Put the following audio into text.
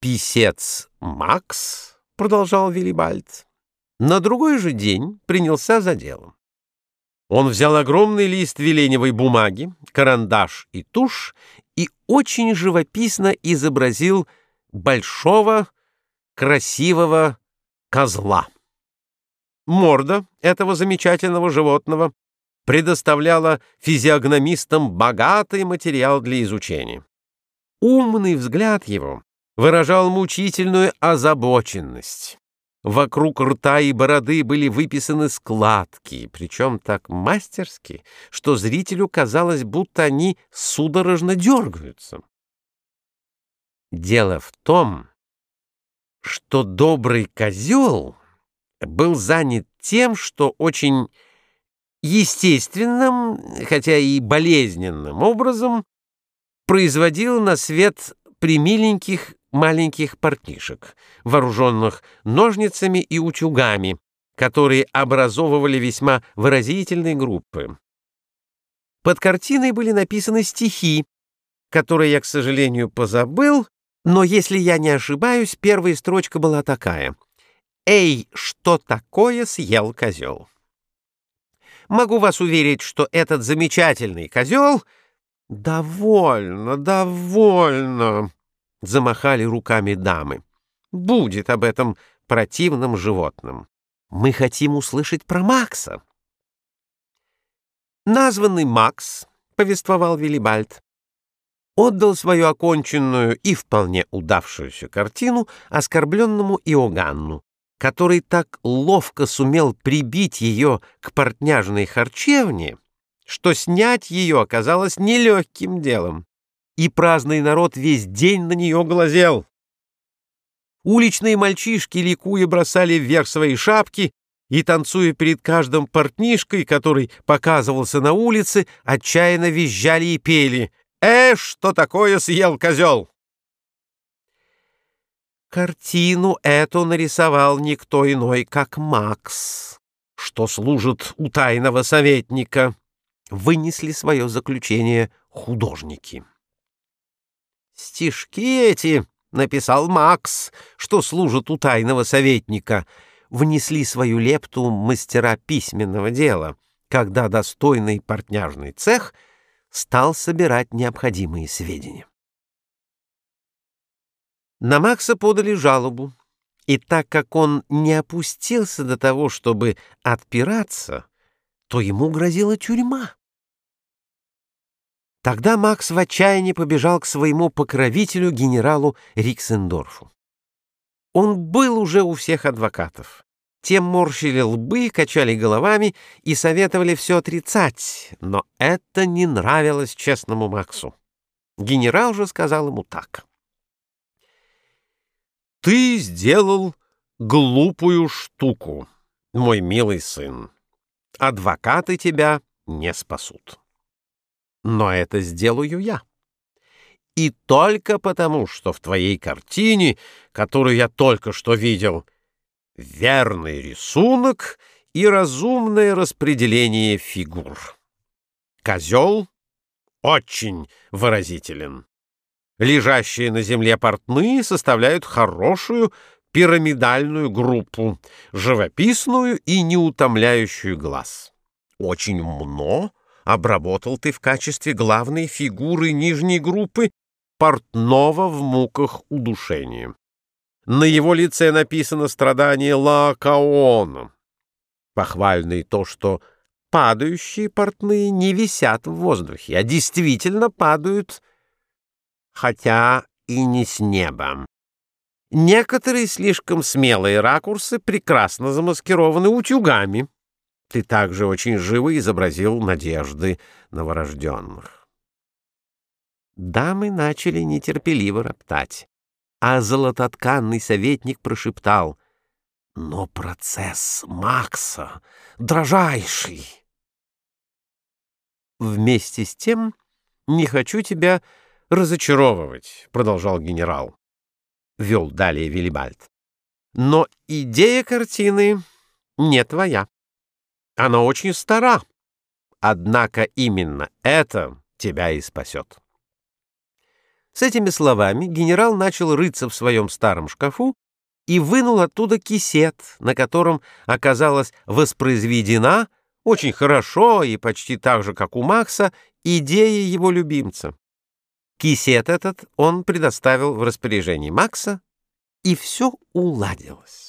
Писец Макс, — продолжал Виллибальд, — на другой же день принялся за делом. Он взял огромный лист веленевой бумаги, карандаш и тушь и очень живописно изобразил большого, красивого козла. Морда этого замечательного животного предоставляла физиогномистам богатый материал для изучения. Умный взгляд его выражал мучительную озабоченность. Вокруг рта и бороды были выписаны складки, причем так мастерски, что зрителю казалось, будто они судорожно дергаются. Дело в том, что добрый козел был занят тем, что очень естественным, хотя и болезненным образом производил на свет примиленьких маленьких партишек, вооруженных ножницами и утюгами, которые образовывали весьма выразительные группы. Под картиной были написаны стихи, которые я, к сожалению, позабыл, но, если я не ошибаюсь, первая строчка была такая. «Эй, что такое съел козел?» Могу вас уверить, что этот замечательный козел... «Довольно, довольно!» — замахали руками дамы. «Будет об этом противном животном. Мы хотим услышать про Макса». Названный Макс, — повествовал Виллибальд, отдал свою оконченную и вполне удавшуюся картину оскорбленному Иоганну, который так ловко сумел прибить ее к портняжной харчевне, что снять ее оказалось нелегким делом и праздный народ весь день на нее глазел. Уличные мальчишки, ликуя, бросали вверх свои шапки и, танцуя перед каждым портнишкой, который показывался на улице, отчаянно визжали и пели «Э, что такое съел козел!» Картину эту нарисовал никто иной, как Макс, что служит у тайного советника. Вынесли свое заключение художники. Стишки эти написал Макс, что служит у тайного советника. Внесли свою лепту мастера письменного дела, когда достойный портняжный цех стал собирать необходимые сведения. На Макса подали жалобу, и так как он не опустился до того, чтобы отпираться, то ему грозила тюрьма. Тогда Макс в отчаянии побежал к своему покровителю, генералу Риксендорфу. Он был уже у всех адвокатов. Тем морщили лбы, качали головами и советовали все отрицать, но это не нравилось честному Максу. Генерал же сказал ему так. «Ты сделал глупую штуку, мой милый сын. Адвокаты тебя не спасут» но это сделаю я. И только потому, что в твоей картине, которую я только что видел, верный рисунок и разумное распределение фигур. Козел очень выразителен. Лежащие на земле портные составляют хорошую пирамидальную группу, живописную и неутомляющую глаз. Очень умно обработал ты в качестве главной фигуры нижней группы портного в муках удушения. На его лице написано страдание Лаокаона. Похвально и то, что падающие портные не висят в воздухе, а действительно падают, хотя и не с неба. Некоторые слишком смелые ракурсы прекрасно замаскированы утюгами. Ты также очень живо изобразил надежды новорожденных. Дамы начали нетерпеливо роптать, а золототканный советник прошептал «Но процесс Макса дрожайший!» «Вместе с тем не хочу тебя разочаровывать», — продолжал генерал. Вел далее Виллибальд. «Но идея картины не твоя. Она очень стара, однако именно это тебя и спасет. С этими словами генерал начал рыться в своем старом шкафу и вынул оттуда кисет, на котором оказалась воспроизведена очень хорошо и почти так же, как у Макса, идея его любимца. Кисет этот он предоставил в распоряжении Макса, и все уладилось.